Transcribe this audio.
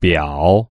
表。